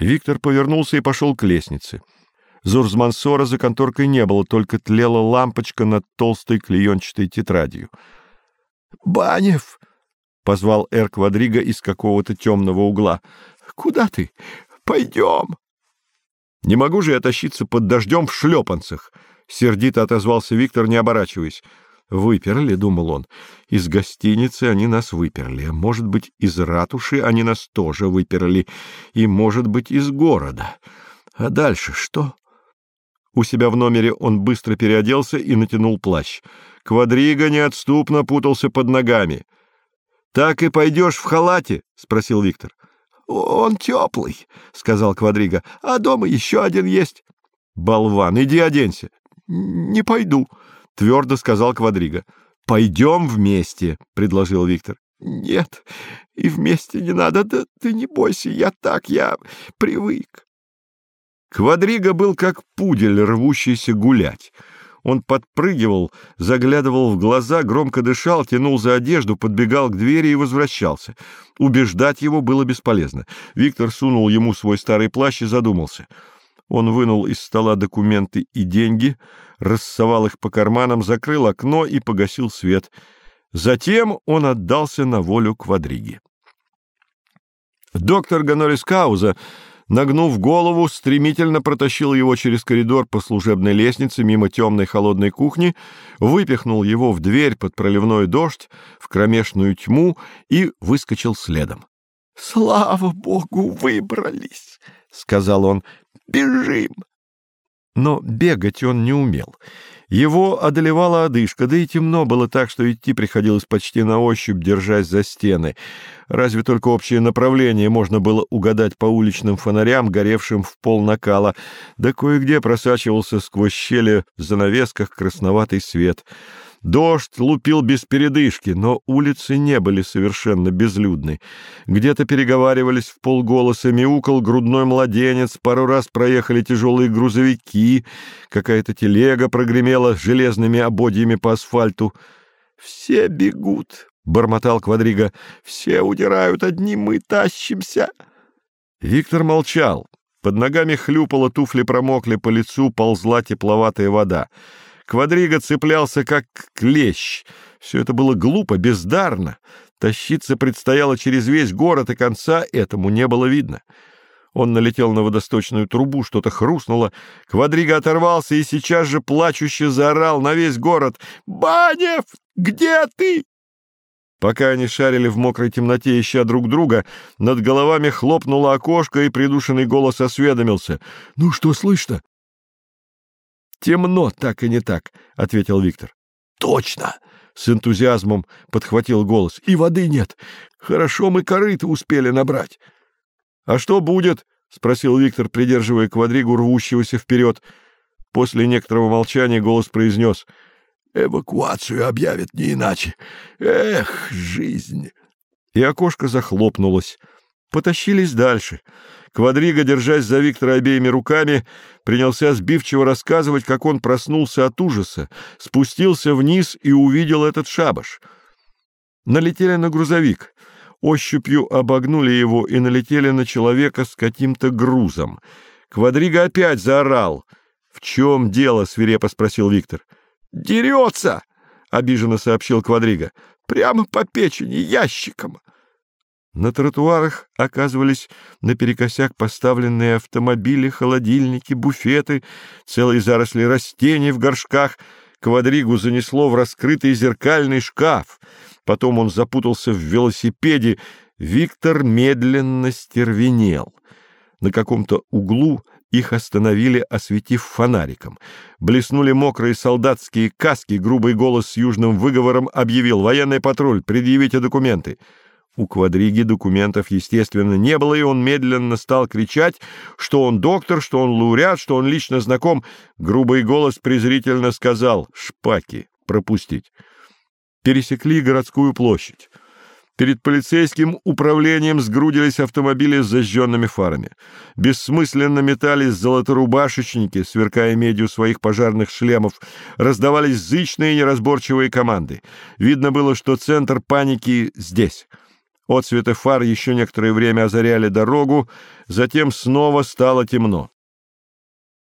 Виктор повернулся и пошел к лестнице. Зурзмансора за конторкой не было, только тлела лампочка над толстой клеенчатой тетрадью. «Банев!» — позвал Эр Квадриго из какого-то темного угла. «Куда ты? Пойдем!» «Не могу же я тащиться под дождем в шлепанцах!» — сердито отозвался Виктор, не оборачиваясь. «Выперли», — думал он. «Из гостиницы они нас выперли. Может быть, из ратуши они нас тоже выперли. И, может быть, из города. А дальше что?» У себя в номере он быстро переоделся и натянул плащ. Квадриго неотступно путался под ногами. «Так и пойдешь в халате?» — спросил Виктор. «Он теплый», — сказал Квадриго, — «а дома еще один есть». «Болван, иди оденься». «Не пойду», — твердо сказал Квадриго. «Пойдем вместе», — предложил Виктор. «Нет, и вместе не надо, да ты не бойся, я так, я привык». Квадриго был как пудель, рвущийся гулять. Он подпрыгивал, заглядывал в глаза, громко дышал, тянул за одежду, подбегал к двери и возвращался. Убеждать его было бесполезно. Виктор сунул ему свой старый плащ и задумался. Он вынул из стола документы и деньги, рассовал их по карманам, закрыл окно и погасил свет. Затем он отдался на волю квадриги. Доктор Гонорис Кауза нагнув голову, стремительно протащил его через коридор по служебной лестнице мимо темной холодной кухни, выпихнул его в дверь под проливной дождь, в кромешную тьму и выскочил следом. — Слава богу, выбрались! — сказал он. — Бежим! Но бегать он не умел. Его одолевала одышка, да и темно было так, что идти приходилось почти на ощупь, держась за стены. Разве только общее направление можно было угадать по уличным фонарям, горевшим в пол накала, да кое-где просачивался сквозь щели в занавесках красноватый свет — Дождь лупил без передышки, но улицы не были совершенно безлюдны. Где-то переговаривались в полголоса, мяукал грудной младенец, пару раз проехали тяжелые грузовики, какая-то телега прогремела железными ободьями по асфальту. «Все бегут», — бормотал Квадрига, — «все удирают, одни мы тащимся». Виктор молчал. Под ногами хлюпало, туфли промокли, по лицу ползла тепловатая вода. Квадриго цеплялся как клещ. Все это было глупо, бездарно. Тащиться предстояло через весь город, и конца этому не было видно. Он налетел на водосточную трубу, что-то хрустнуло. Квадриго оторвался и сейчас же плачуще заорал на весь город. «Банев, где ты?» Пока они шарили в мокрой темноте, ища друг друга, над головами хлопнуло окошко, и придушенный голос осведомился. «Ну что слышно?» «Темно, так и не так», — ответил Виктор. «Точно!» — с энтузиазмом подхватил голос. «И воды нет. Хорошо мы корыто успели набрать». «А что будет?» — спросил Виктор, придерживая квадригу, рвущегося вперед. После некоторого молчания голос произнес. «Эвакуацию объявят не иначе. Эх, жизнь!» И окошко захлопнулось. Потащились дальше. Квадрига, держась за Виктора обеими руками, принялся сбивчиво рассказывать, как он проснулся от ужаса, спустился вниз и увидел этот шабаш. Налетели на грузовик, ощупью обогнули его и налетели на человека с каким-то грузом. Квадрига опять заорал. — В чем дело? — свирепо спросил Виктор. — Дерется! — обиженно сообщил Квадрига. — Прямо по печени, ящиком. На тротуарах оказывались наперекосяк поставленные автомобили, холодильники, буфеты, целые заросли растений в горшках. Квадригу занесло в раскрытый зеркальный шкаф. Потом он запутался в велосипеде. Виктор медленно стервенел. На каком-то углу их остановили, осветив фонариком. Блеснули мокрые солдатские каски, грубый голос с южным выговором объявил «Военный патруль, предъявите документы». У Квадриги документов, естественно, не было, и он медленно стал кричать, что он доктор, что он лауреат, что он лично знаком. Грубый голос презрительно сказал «Шпаки, пропустить». Пересекли городскую площадь. Перед полицейским управлением сгрудились автомобили с зажженными фарами. Бессмысленно метались золоторубашечники, сверкая медью своих пожарных шлемов. Раздавались зычные неразборчивые команды. Видно было, что центр паники здесь. Отцветы фар еще некоторое время озаряли дорогу, затем снова стало темно.